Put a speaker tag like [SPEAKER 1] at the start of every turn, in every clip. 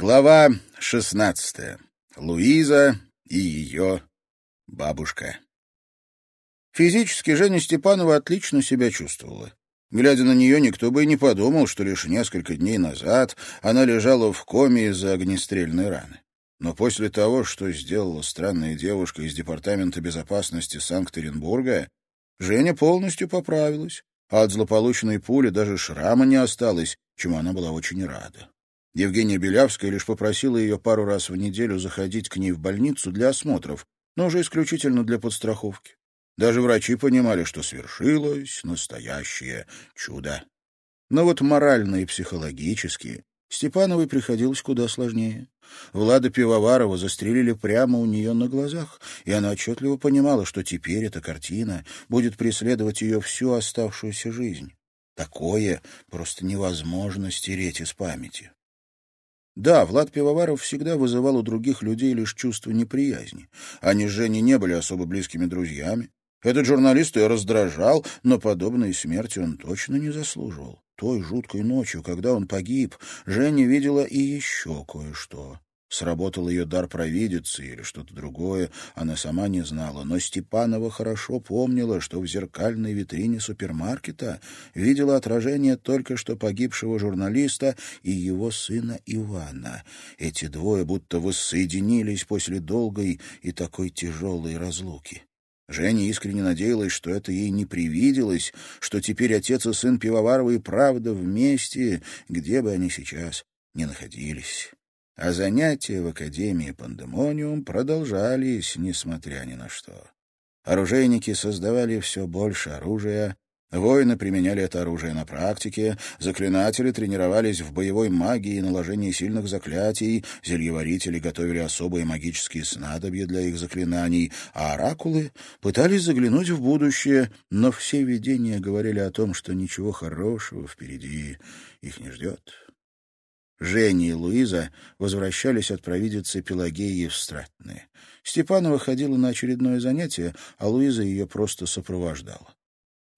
[SPEAKER 1] Глава шестнадцатая. Луиза и ее бабушка. Физически Женя Степанова отлично себя чувствовала. Глядя на нее, никто бы и не подумал, что лишь несколько дней назад она лежала в коме из-за огнестрельной раны. Но после того, что сделала странная девушка из Департамента безопасности Санкт-Петербурга, Женя полностью поправилась, а от злополучной пули даже шрама не осталось, чему она была очень рада. Евгения Белявская лишь попросила ее пару раз в неделю заходить к ней в больницу для осмотров, но уже исключительно для подстраховки. Даже врачи понимали, что свершилось настоящее чудо. Но вот морально и психологически Степановой приходилось куда сложнее. Влада Пивоварова застрелили прямо у нее на глазах, и она отчетливо понимала, что теперь эта картина будет преследовать ее всю оставшуюся жизнь. Такое просто невозможно стереть из памяти. Да, Влад Пивоваров всегда вызывал у других людей лишь чувство неприязни. Они с Женей не были особо близкими друзьями. Этот журналист ее раздражал, но подобной смерти он точно не заслуживал. Той жуткой ночью, когда он погиб, Женя видела и еще кое-что. Сработал ее дар провидицы или что-то другое, она сама не знала, но Степанова хорошо помнила, что в зеркальной витрине супермаркета видела отражение только что погибшего журналиста и его сына Ивана. Эти двое будто воссоединились после долгой и такой тяжелой разлуки. Женя искренне надеялась, что это ей не привиделось, что теперь отец и сын Пивоварова и правда вместе, где бы они сейчас ни находились а занятия в Академии Пандемониум продолжались, несмотря ни на что. Оружейники создавали все больше оружия, воины применяли это оружие на практике, заклинатели тренировались в боевой магии и наложении сильных заклятий, зельеварители готовили особые магические снадобья для их заклинаний, а оракулы пытались заглянуть в будущее, но все видения говорили о том, что ничего хорошего впереди их не ждет. Женя и Луиза возвращались от провидицы Пелагеи в Стратные. Степанова ходила на очередное занятие, а Луиза ее просто сопровождала.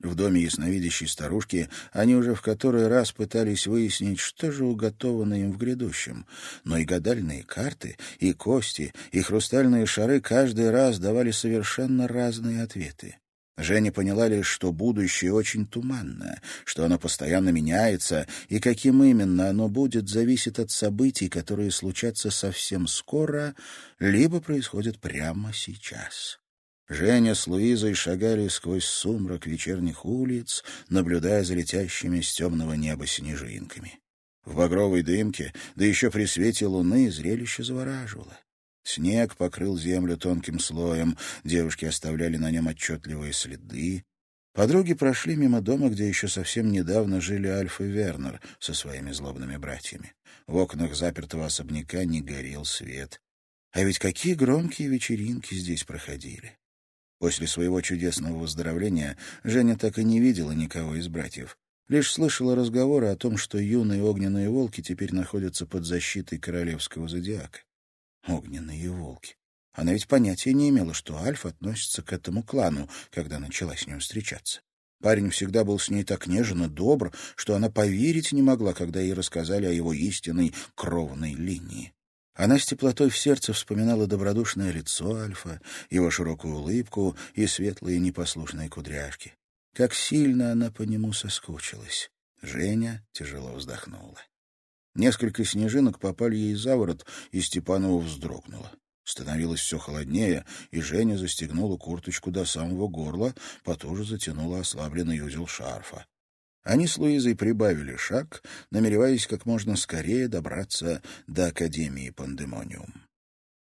[SPEAKER 1] В доме ясновидящей старушки они уже в который раз пытались выяснить, что же уготовано им в грядущем. Но и гадальные карты, и кости, и хрустальные шары каждый раз давали совершенно разные ответы. Женя поняла лишь, что будущее очень туманно, что оно постоянно меняется, и каким именно оно будет, зависит от событий, которые случатся совсем скоро, либо происходят прямо сейчас. Женя с Луизой шагали сквозь сумрак вечерних улиц, наблюдая за летящими с темного неба снежинками. В багровой дымке, да еще при свете луны, зрелище завораживало. Снег покрыл землю тонким слоем, девушки оставляли на нем отчетливые следы. Подруги прошли мимо дома, где еще совсем недавно жили Альф и Вернер со своими злобными братьями. В окнах запертого особняка не горел свет. А ведь какие громкие вечеринки здесь проходили. После своего чудесного выздоровления Женя так и не видела никого из братьев. Лишь слышала разговоры о том, что юные огненные волки теперь находятся под защитой королевского зодиака. Огненные волки. Она ведь понятия не имела, что Альф относится к этому клану, когда начала с ним встречаться. Парень всегда был с ней так нежен и добр, что она поверить не могла, когда ей рассказали о его истинной кровной линии. Она с теплотой в сердце вспоминала добродушное лицо Альфа, его широкую улыбку и светлые непослушные кудряшки. Как сильно она по нему соскучилась. Женя тяжело вздохнула. Несколько снежинок попали ей за ворот, и Степанова вздрогнула. Становилось все холоднее, и Женя застегнула курточку до самого горла, потуже затянула ослабленный узел шарфа. Они с Луизой прибавили шаг, намереваясь как можно скорее добраться до Академии Пандемониум.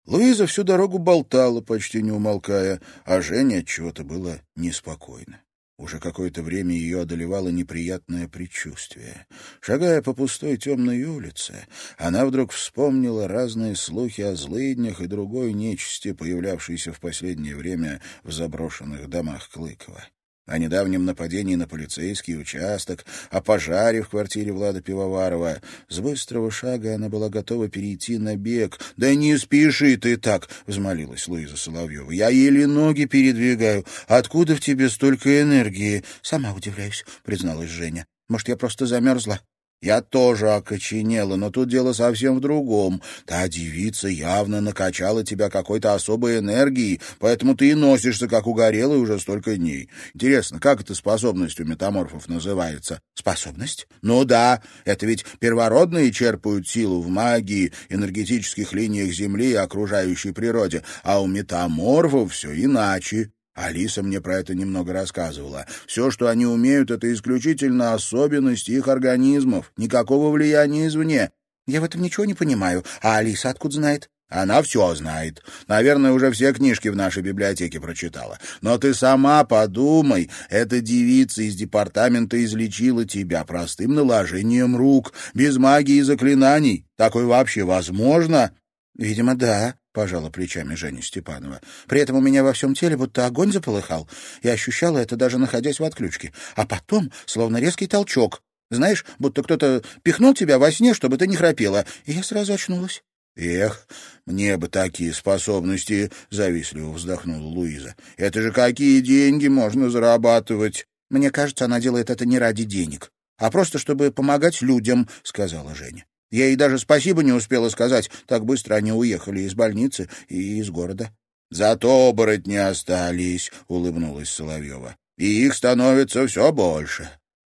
[SPEAKER 1] Луиза всю дорогу болтала, почти не умолкая, а Женя от чего-то было неспокойно. Уже какое-то время ее одолевало неприятное предчувствие. Шагая по пустой темной улице, она вдруг вспомнила разные слухи о злыднях и другой нечисти, появлявшейся в последнее время в заброшенных домах Клыкова о недавнем нападении на полицейский участок, о пожаре в квартире Влада Пивоварова. С быстрого шага она была готова перейти на бег. «Да не спеши ты так!» — взмолилась Луиза Соловьева. «Я еле ноги передвигаю. Откуда в тебе столько энергии?» «Сама удивляюсь», — призналась Женя. «Может, я просто замерзла?» Я тоже окоченела, но тут дело совсем в другом. Та девица явно накачала тебя какой-то особой энергией, поэтому ты и носишься, как угорелый, уже столько дней. Интересно, как эта способность у метаморфов называется? Способность? Ну да, это ведь первородные черпают силу в магии, энергетических линиях Земли и окружающей природе, а у метаморфов все иначе. Алиса мне про это немного рассказывала. Все, что они умеют, это исключительно особенности их организмов. Никакого влияния извне. Я в этом ничего не понимаю. А Алиса откуда знает? Она все знает. Наверное, уже все книжки в нашей библиотеке прочитала. Но ты сама подумай, эта девица из департамента излечила тебя простым наложением рук, без магии и заклинаний. Такое вообще возможно? Видимо, да пожала плечами Женя Степанова. При этом у меня во всем теле будто огонь заполыхал. Я ощущала это, даже находясь в отключке. А потом, словно резкий толчок. Знаешь, будто кто-то пихнул тебя во сне, чтобы ты не храпела. И я сразу очнулась. «Эх, мне бы такие способности!» — завистливо вздохнула Луиза. «Это же какие деньги можно зарабатывать!» «Мне кажется, она делает это не ради денег, а просто чтобы помогать людям», — сказала Женя. Я ей даже спасибо не успела сказать, так быстро они уехали из больницы и из города. — Зато оборотни остались, — улыбнулась Соловьева. — И их становится все больше.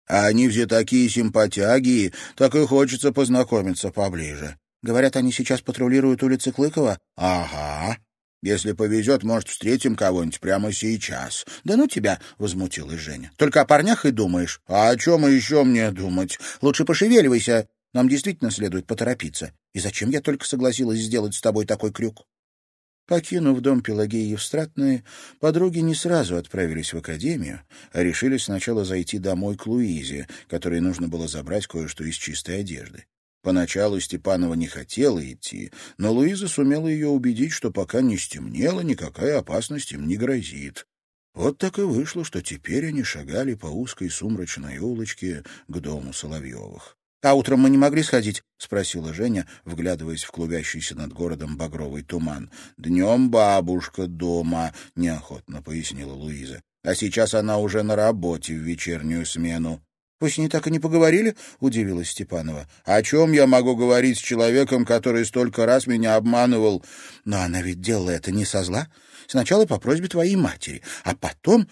[SPEAKER 1] А они все такие симпатяги, так и хочется познакомиться поближе. Говорят, они сейчас патрулируют улицы Клыкова? — Ага. Если повезет, может, встретим кого-нибудь прямо сейчас. — Да ну тебя, — возмутилась Женя. — Только о парнях и думаешь. — А о чем еще мне думать? Лучше пошевеливайся. Нам действительно следует поторопиться. И зачем я только согласилась сделать с тобой такой крюк? Покинув дом Пелагеи Евстратной, подруги не сразу отправились в академию, а решили сначала зайти домой к Луизе, которой нужно было забрать кое-что из чистой одежды. Поначалу Степанова не хотела идти, но Луиза сумела ее убедить, что пока не стемнело, никакая опасность им не грозит. Вот так и вышло, что теперь они шагали по узкой сумрачной улочке к дому Соловьевых. «А утром мы не могли сходить?» — спросила Женя, вглядываясь в клубящийся над городом багровый туман. «Днем бабушка дома», — неохотно пояснила Луиза. «А сейчас она уже на работе в вечернюю смену». «Вы с ней так и не поговорили?» — удивилась Степанова. «О чем я могу говорить с человеком, который столько раз меня обманывал?» «Но она ведь делала это не со зла. Сначала по просьбе твоей матери, а потом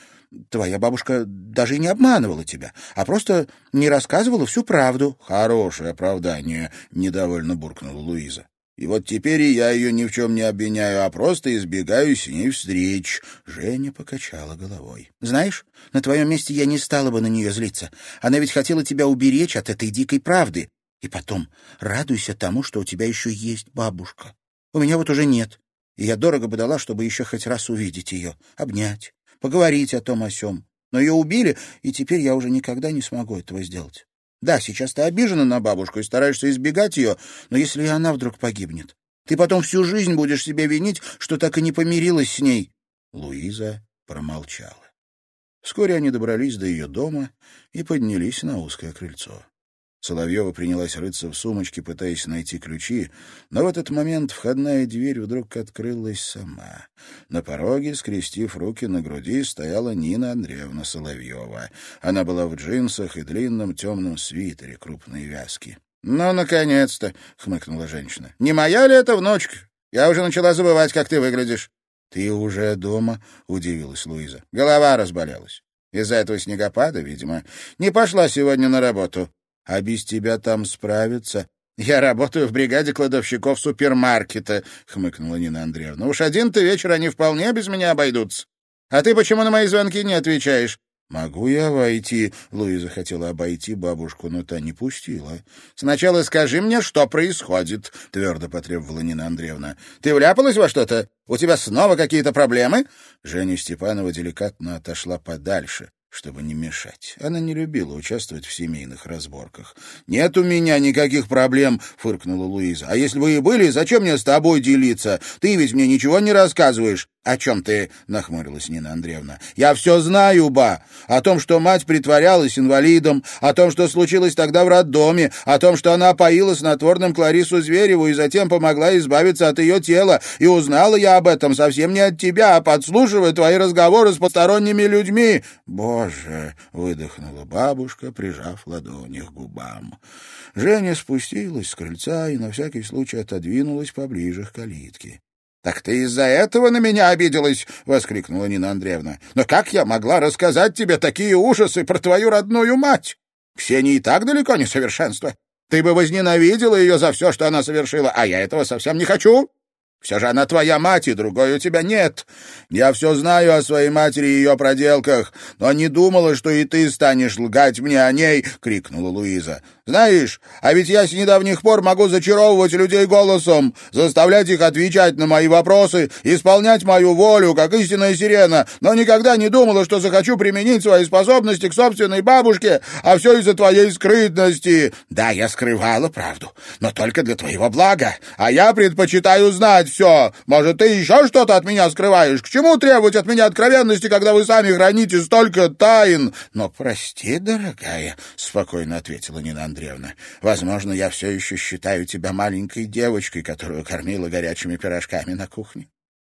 [SPEAKER 1] Твоя бабушка даже и не обманывала тебя, а просто не рассказывала всю правду. — Хорошее оправдание, — недовольно буркнула Луиза. И вот теперь и я ее ни в чем не обвиняю, а просто избегаю с ней встреч. Женя покачала головой. Знаешь, на твоем месте я не стала бы на нее злиться. Она ведь хотела тебя уберечь от этой дикой правды. И потом, радуйся тому, что у тебя еще есть бабушка. У меня вот уже нет. И я дорого бы дала, чтобы еще хоть раз увидеть ее, обнять, поговорить о том о сём. Но ее убили, и теперь я уже никогда не смогу этого сделать. Да, сейчас ты обижена на бабушку и стараешься избегать ее, но если и она вдруг погибнет, ты потом всю жизнь будешь себя винить, что так и не помирилась с ней. Луиза промолчала. Вскоре они добрались до ее дома и поднялись на узкое крыльцо. Соловьева принялась рыться в сумочке, пытаясь найти ключи, но в этот момент входная дверь вдруг открылась сама. На пороге, скрестив руки на груди, стояла Нина Андреевна Соловьева. Она была в джинсах и длинном темном свитере крупной вязки. — Ну, наконец-то! — хмыкнула женщина. — Не моя ли это внучка? Я уже начала забывать, как ты выглядишь. — Ты уже дома? — удивилась Луиза. Голова разболелась. Из-за этого снегопада, видимо, не пошла сегодня на работу. А без тебя там справятся? Я работаю в бригаде кладовщиков супермаркета, хмыкнула Нина Андреевна. Уж один-то вечер они вполне без меня обойдутся. А ты почему на мои звонки не отвечаешь? «Могу я войти?» Луиза хотела обойти бабушку, но та не пустила. «Сначала скажи мне, что происходит», — твердо потребовала Нина Андреевна. «Ты вляпалась во что-то? У тебя снова какие-то проблемы?» Женя Степанова деликатно отошла подальше чтобы не мешать. Она не любила участвовать в семейных разборках. «Нет у меня никаких проблем», — фыркнула Луиза. «А если бы и были, зачем мне с тобой делиться? Ты ведь мне ничего не рассказываешь. «О чем ты?» — нахмурилась Нина Андреевна. «Я все знаю, ба! О том, что мать притворялась инвалидом, о том, что случилось тогда в роддоме, о том, что она поила снотворным Кларису Звереву и затем помогла избавиться от ее тела. И узнала я об этом совсем не от тебя, а подслушивая твои разговоры с посторонними людьми». «Боже!» — выдохнула бабушка, прижав ладони к губам. Женя спустилась с крыльца и на всякий случай отодвинулась поближе к калитке. «Так ты из-за этого на меня обиделась?» — воскликнула Нина Андреевна. «Но как я могла рассказать тебе такие ужасы про твою родную мать? Ксения и так далеко не совершенство. Ты бы возненавидела ее за все, что она совершила, а я этого совсем не хочу. Все же она твоя мать, и другой у тебя нет. Я все знаю о своей матери и ее проделках, но не думала, что и ты станешь лгать мне о ней!» — крикнула Луиза. «Знаешь, а ведь я с недавних пор могу зачаровывать людей голосом, заставлять их отвечать на мои вопросы, исполнять мою волю, как истинная сирена, но никогда не думала, что захочу применить свои способности к собственной бабушке, а все из-за твоей скрытности. Да, я скрывала правду, но только для твоего блага, а я предпочитаю знать все. Может, ты еще что-то от меня скрываешь? К чему требовать от меня откровенности, когда вы сами храните столько тайн? Но прости, дорогая, — спокойно ответила Нина Андреевна. Возможно, я все еще считаю тебя маленькой девочкой, которую кормила горячими пирожками на кухне.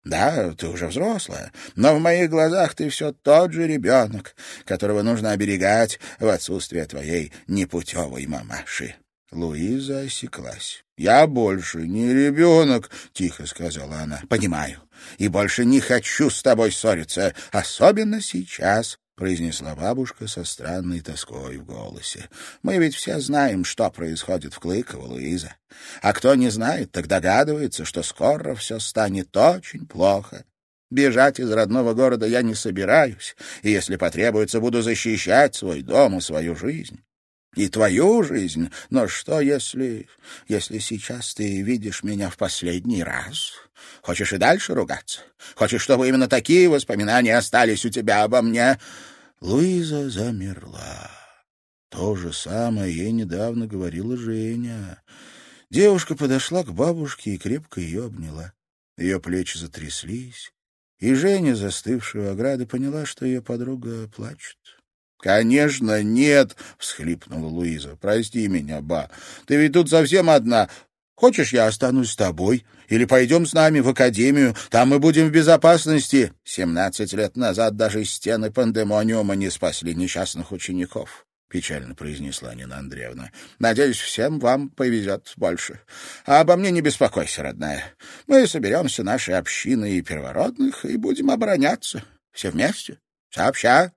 [SPEAKER 1] Да, ты уже взрослая, но в моих глазах ты все тот же ребенок, которого нужно оберегать в отсутствие твоей непутевой мамаши. Луиза осеклась. «Я больше не ребенок», — тихо сказала она. «Понимаю. И больше не хочу с тобой ссориться, особенно сейчас», — произнесла бабушка со странной тоской в голосе. «Мы ведь все знаем, что происходит в Клыково, Луиза. А кто не знает, так догадывается, что скоро все станет очень плохо. Бежать из родного города я не собираюсь, и, если потребуется, буду защищать свой дом и свою жизнь и твою жизнь. Но что, если... если сейчас ты видишь меня в последний раз? Хочешь и дальше ругаться? Хочешь, чтобы именно такие воспоминания остались у тебя обо мне?» Луиза замерла. То же самое ей недавно говорила Женя. Девушка подошла к бабушке и крепко ее обняла. Ее плечи затряслись, и Женя, застывшая у ограды, поняла, что ее подруга плачет. «Конечно, нет!» — всхлипнула Луиза. «Прости меня, ба. Ты ведь тут совсем одна. Хочешь, я останусь с тобой? Или пойдем с нами в академию? Там мы будем в безопасности. Семнадцать лет назад даже стены пандемониума не спасли несчастных учеников». — печально произнесла Нина Андреевна. — Надеюсь, всем вам повезет больше. А обо мне не беспокойся, родная. Мы соберемся нашей общиной и первородных и будем обороняться. Все вместе, сообща.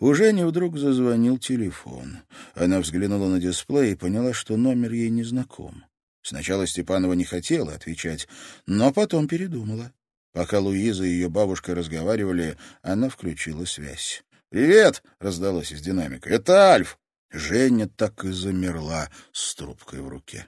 [SPEAKER 1] У Жени вдруг зазвонил телефон. Она взглянула на дисплей и поняла, что номер ей не знаком. Сначала Степанова не хотела отвечать, но потом передумала. Пока Луиза и ее бабушка разговаривали, она включила связь. «Привет!» — раздалось из динамика. «Это Альф!» Женя так и замерла с трубкой в руке.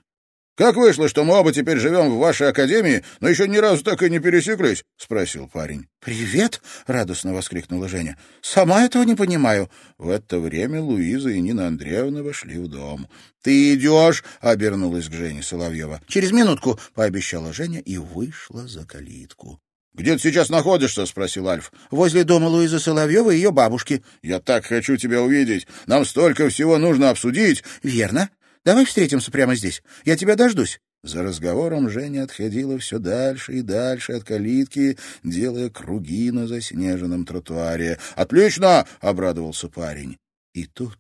[SPEAKER 1] «Как вышло, что мы оба теперь живем в вашей академии, но еще ни разу так и не пересеклись?» — спросил парень. «Привет!» — радостно воскликнула Женя. «Сама этого не понимаю». В это время Луиза и Нина Андреевна вошли в дом. «Ты идешь?» — обернулась к Жене Соловьева. «Через минутку», — пообещала Женя и вышла за калитку. «Где ты сейчас находишься?» — спросил Альф. «Возле дома Луизы Соловьевой и ее бабушки». «Я так хочу тебя увидеть. Нам столько всего нужно обсудить». «Верно. Давай встретимся прямо здесь. Я тебя дождусь. За разговором Женя отходила все дальше и дальше от калитки, делая круги на заснеженном тротуаре. «Отлично!» — обрадовался парень. И тут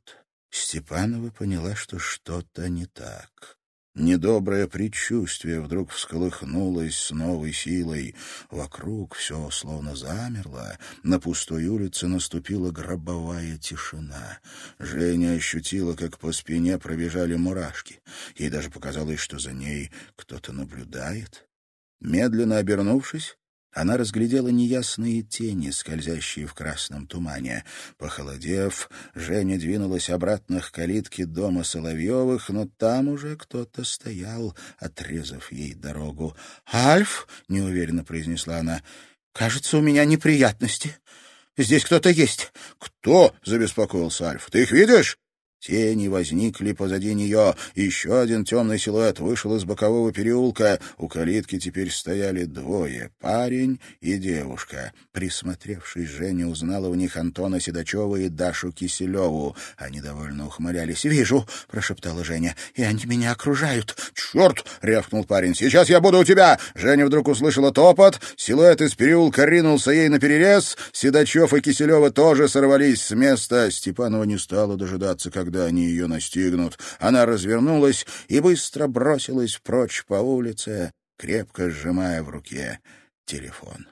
[SPEAKER 1] Степанова поняла, что что-то не так. Недоброе предчувствие вдруг всколыхнулось с новой силой. Вокруг все словно замерло. На пустой улице наступила гробовая тишина. Женя ощутила, как по спине пробежали мурашки. Ей даже показалось, что за ней кто-то наблюдает. Медленно обернувшись, она разглядела неясные тени, скользящие в красном тумане. Похолодев, Женя двинулась обратно к калитке дома Соловьевых, но там уже кто-то стоял, отрезав ей дорогу. «Альф!» — неуверенно произнесла она. «Кажется, у меня неприятности. Здесь кто-то есть». «Кто?» — забеспокоился Альф. «Ты их видишь?» Тени возникли позади нее. Еще один темный силуэт вышел из бокового переулка. У калитки теперь стояли двое — парень и девушка. Присмотревшись, Женя узнала в них Антона Седачева и Дашу Киселеву. Они довольно ухмылялись. «Вижу», — прошептала Женя, — «и они меня окружают». «Черт!» — рявкнул парень. «Сейчас я буду у тебя!» Женя вдруг услышала топот. Силуэт из переулка ринулся ей на перерез. Седачев и Киселева тоже сорвались с места. Степанова не стала дожидаться, когда они ее настигнут. Она развернулась и быстро бросилась прочь по улице, крепко сжимая в руке телефон.